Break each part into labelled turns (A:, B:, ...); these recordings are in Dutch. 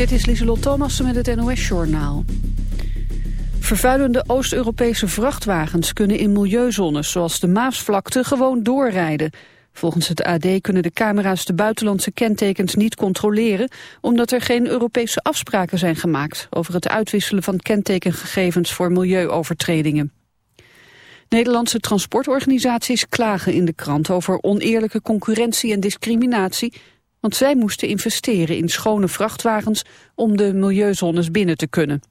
A: Dit is Lieselot Thomassen met het NOS-journaal. Vervuilende Oost-Europese vrachtwagens kunnen in milieuzones zoals de Maasvlakte gewoon doorrijden. Volgens het AD kunnen de camera's de buitenlandse kentekens niet controleren... omdat er geen Europese afspraken zijn gemaakt... over het uitwisselen van kentekengegevens voor milieuovertredingen. Nederlandse transportorganisaties klagen in de krant over oneerlijke concurrentie en discriminatie want zij moesten investeren in schone vrachtwagens om de milieuzones binnen te kunnen.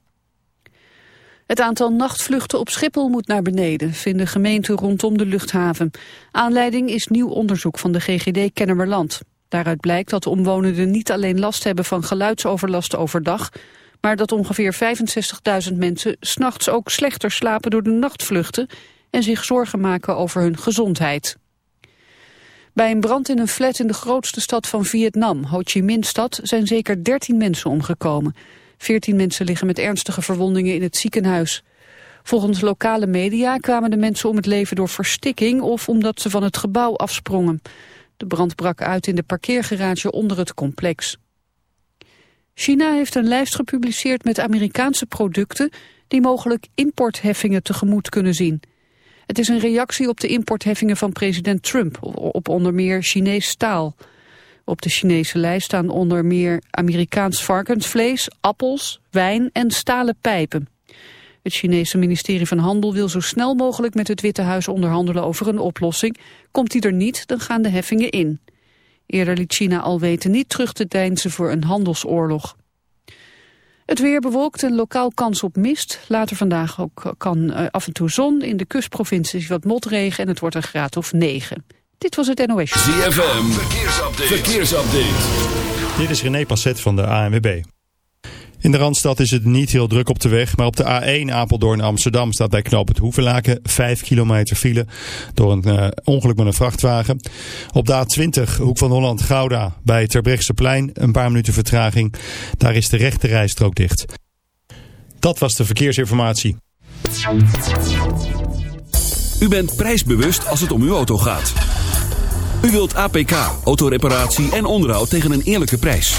A: Het aantal nachtvluchten op Schiphol moet naar beneden, vinden gemeenten rondom de luchthaven. Aanleiding is nieuw onderzoek van de GGD Kennemerland. Daaruit blijkt dat de omwonenden niet alleen last hebben van geluidsoverlast overdag, maar dat ongeveer 65.000 mensen s'nachts ook slechter slapen door de nachtvluchten en zich zorgen maken over hun gezondheid. Bij een brand in een flat in de grootste stad van Vietnam, Ho Chi Minh-stad, zijn zeker 13 mensen omgekomen. 14 mensen liggen met ernstige verwondingen in het ziekenhuis. Volgens lokale media kwamen de mensen om het leven door verstikking of omdat ze van het gebouw afsprongen. De brand brak uit in de parkeergarage onder het complex. China heeft een lijst gepubliceerd met Amerikaanse producten die mogelijk importheffingen tegemoet kunnen zien. Het is een reactie op de importheffingen van president Trump op onder meer Chinees staal. Op de Chinese lijst staan onder meer Amerikaans varkensvlees, appels, wijn en stalen pijpen. Het Chinese ministerie van Handel wil zo snel mogelijk met het Witte Huis onderhandelen over een oplossing. Komt die er niet, dan gaan de heffingen in. Eerder liet China al weten niet terug te deinzen voor een handelsoorlog. Het weer bewolkt en lokaal kans op mist. Later vandaag ook kan uh, af en toe zon. In de kustprovincies wat motregen en het wordt een graad of 9. Dit was het NOS.
B: ZFM, verkeersupdate. verkeersupdate.
C: Dit is René Passet van de ANWB. In de Randstad is het niet heel druk op de weg, maar op de A1 Apeldoorn Amsterdam staat bij knoop het Hoevenlaken 5 kilometer file door een uh, ongeluk met een vrachtwagen. Op de A20 Hoek van Holland Gouda bij Terbrechtseplein een paar minuten vertraging. Daar is de rechte rijstrook dicht. Dat was de verkeersinformatie.
B: U bent prijsbewust als het om uw auto gaat. U wilt APK, autoreparatie en onderhoud tegen een eerlijke prijs.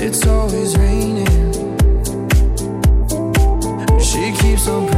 D: It's always raining. She keeps on.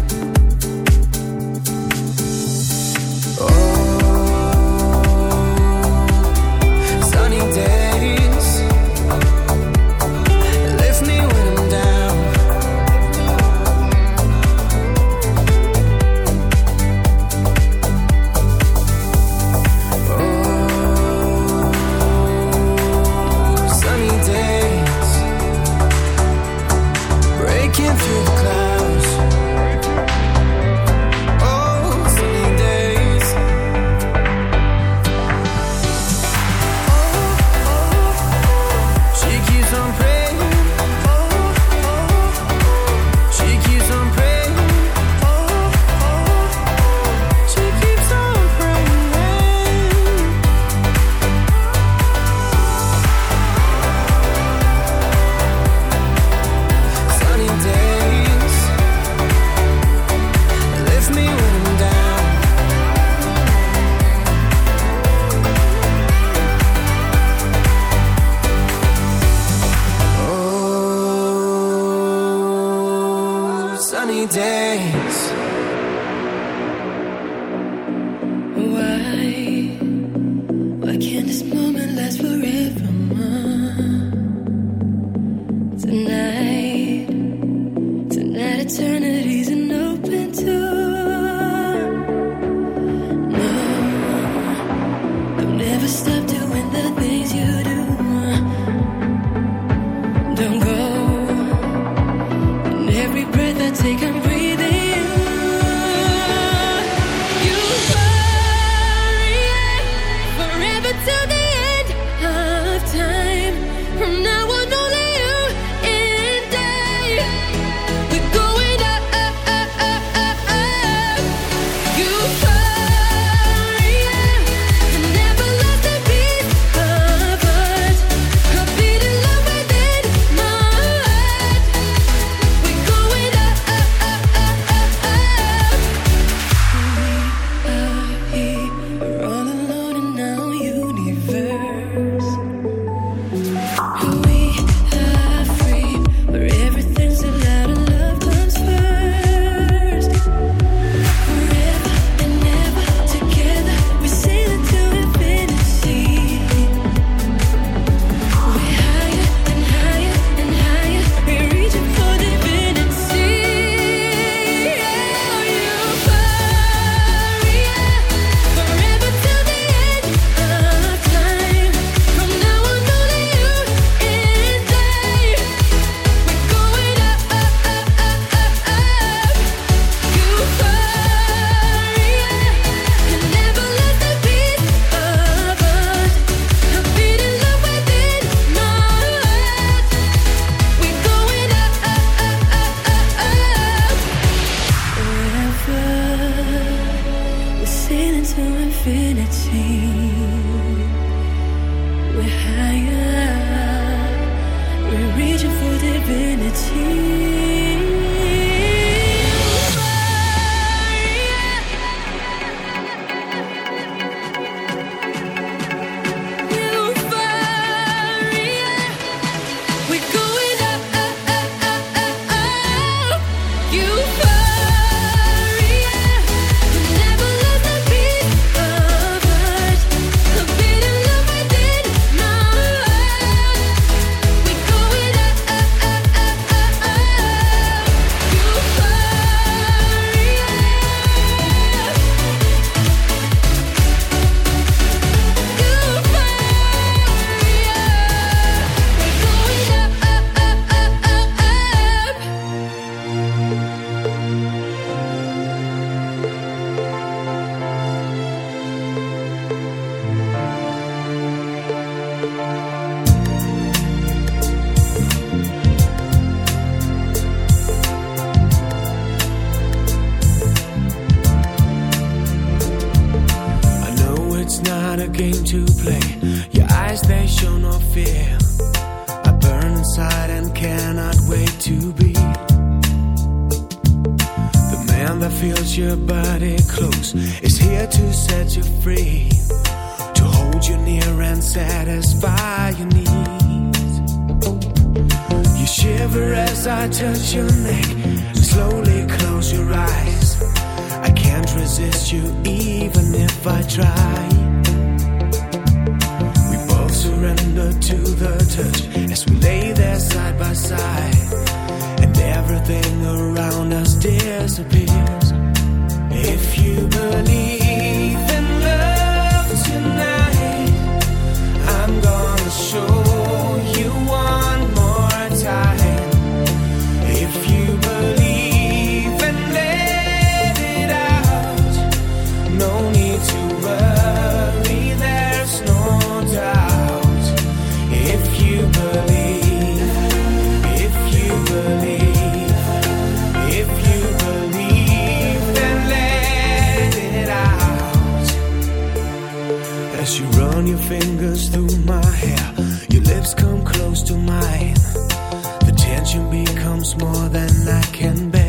E: More than I can bear.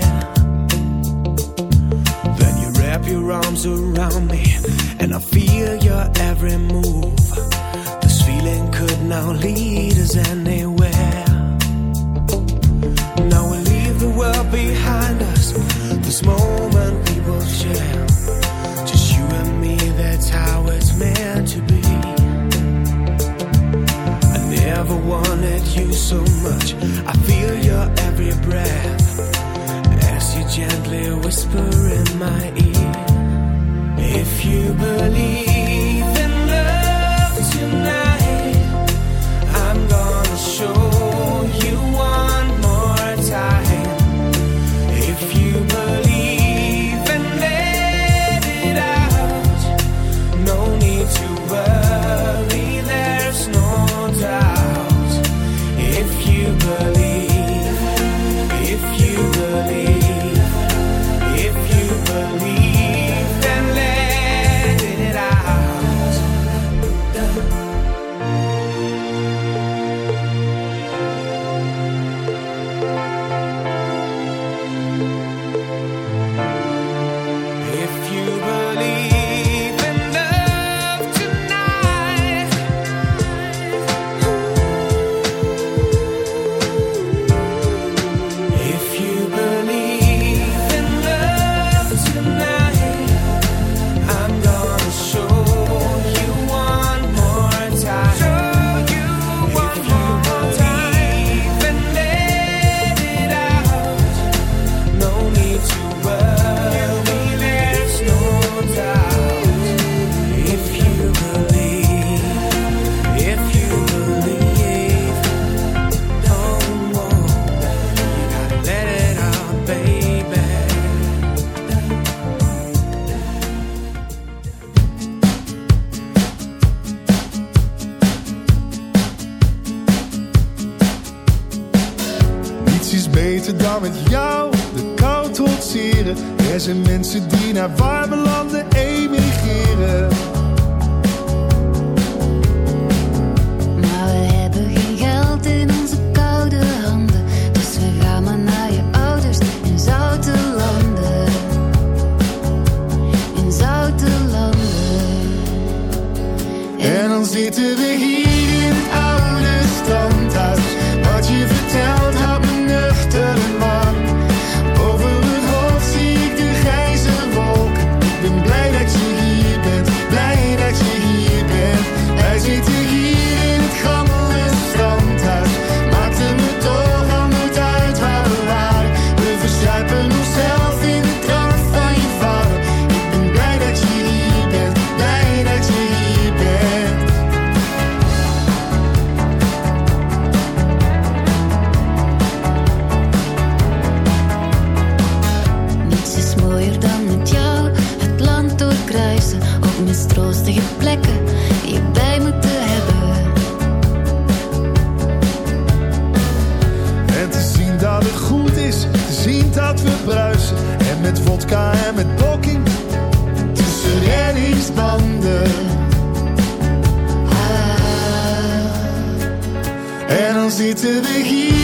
F: Here.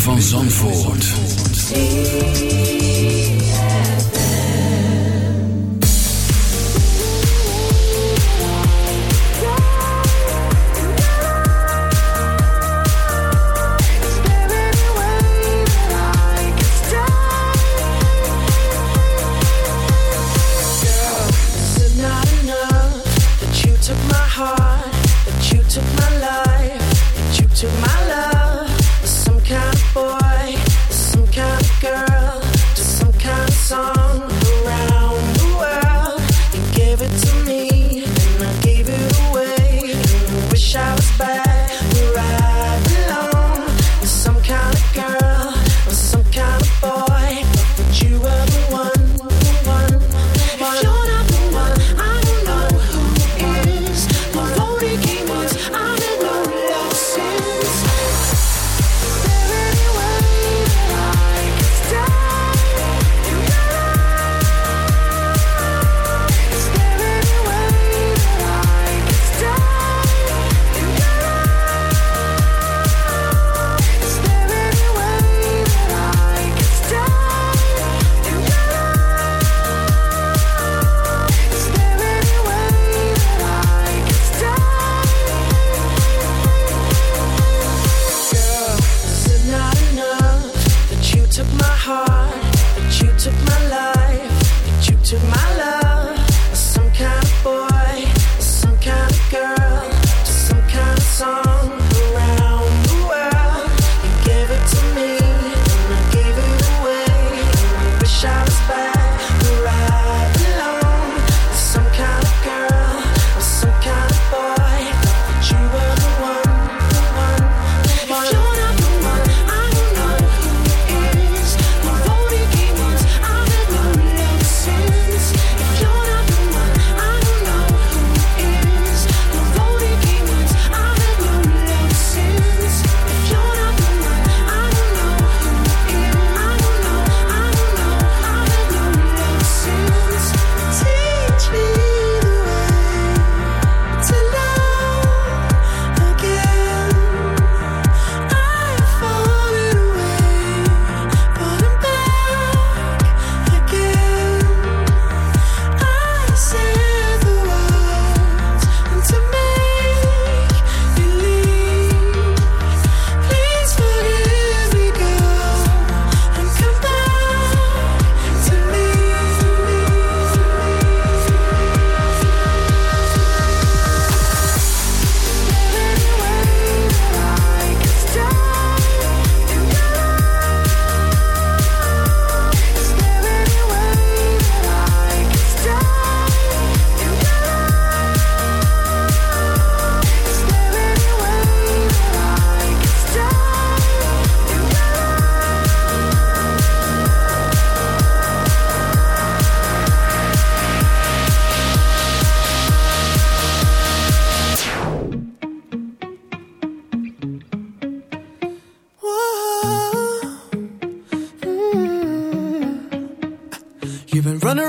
F: van
G: Zandvoort.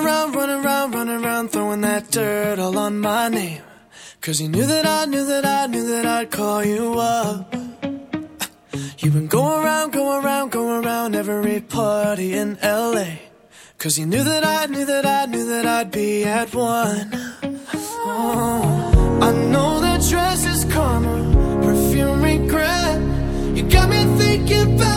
D: around, running around, run around, throwing that dirt all on my name. Cause you knew that I knew that I knew that I'd call you up. You've been going around, going around, going around every party in LA. Cause you knew that I knew that I knew that I'd be at one. Oh. I know that dress is karma, perfume regret. You got me thinking about.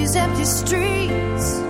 H: these empty streets.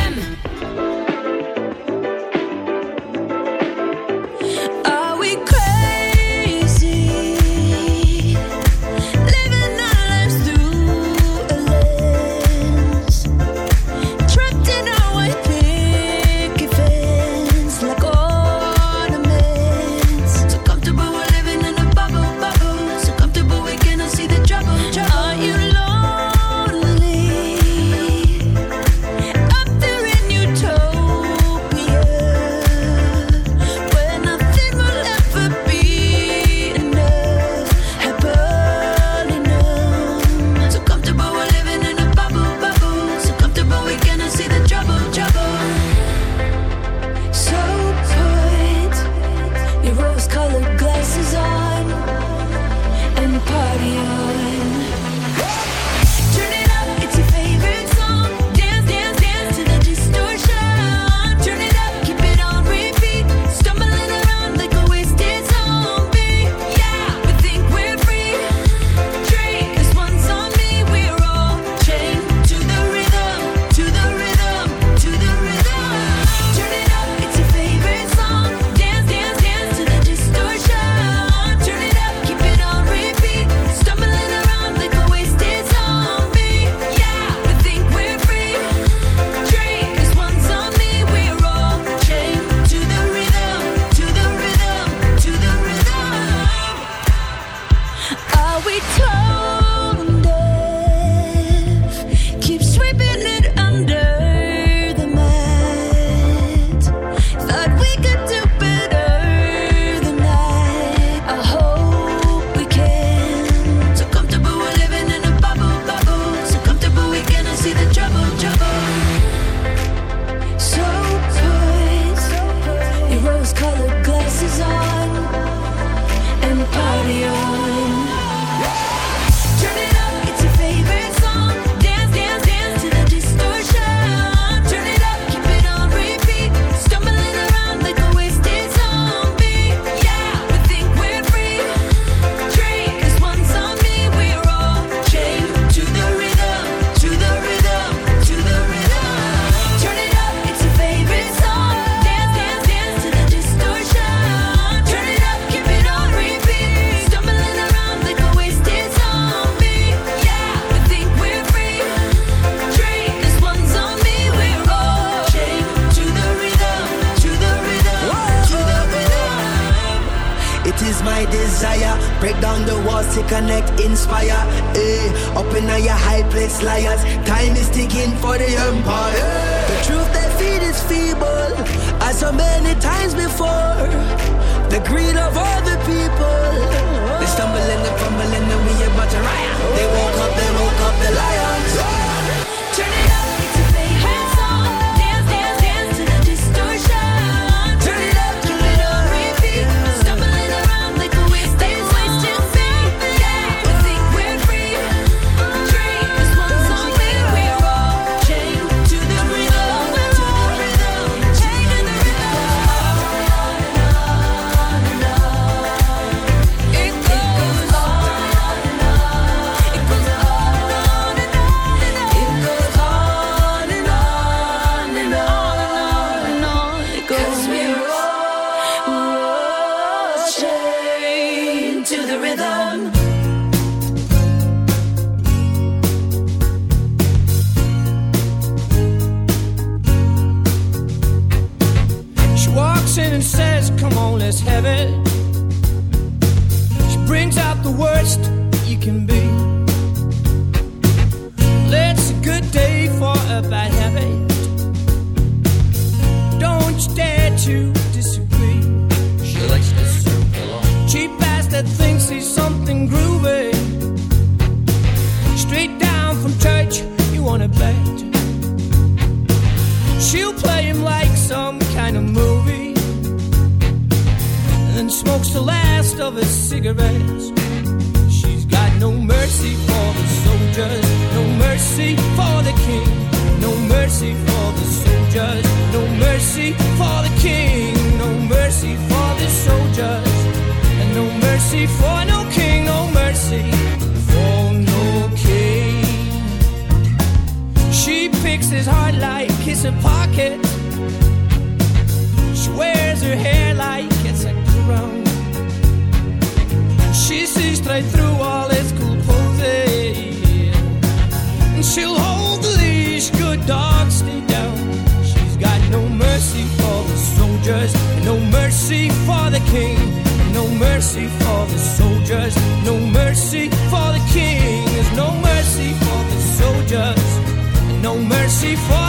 I: see
J: for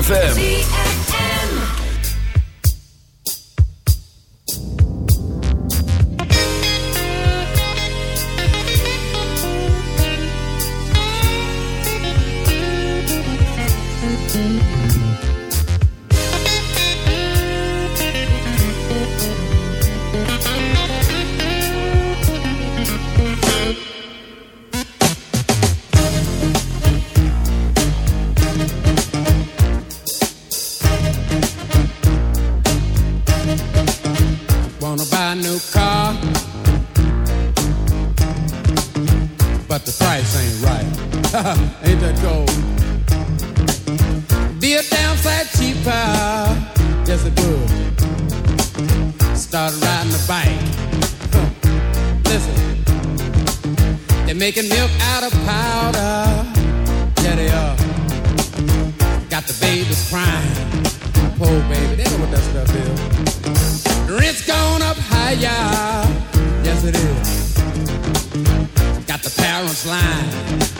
G: ZFM.
K: side.